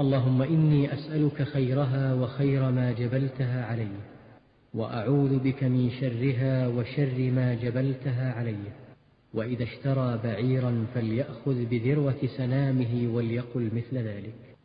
اللهم إني أسألك خيرها وخير ما جبلتها عليه وأعوذ بك من شرها وشر ما جبلتها عليه وإذا اشترى بعيرا فليأخذ بذروة سنامه وليقل مثل ذلك.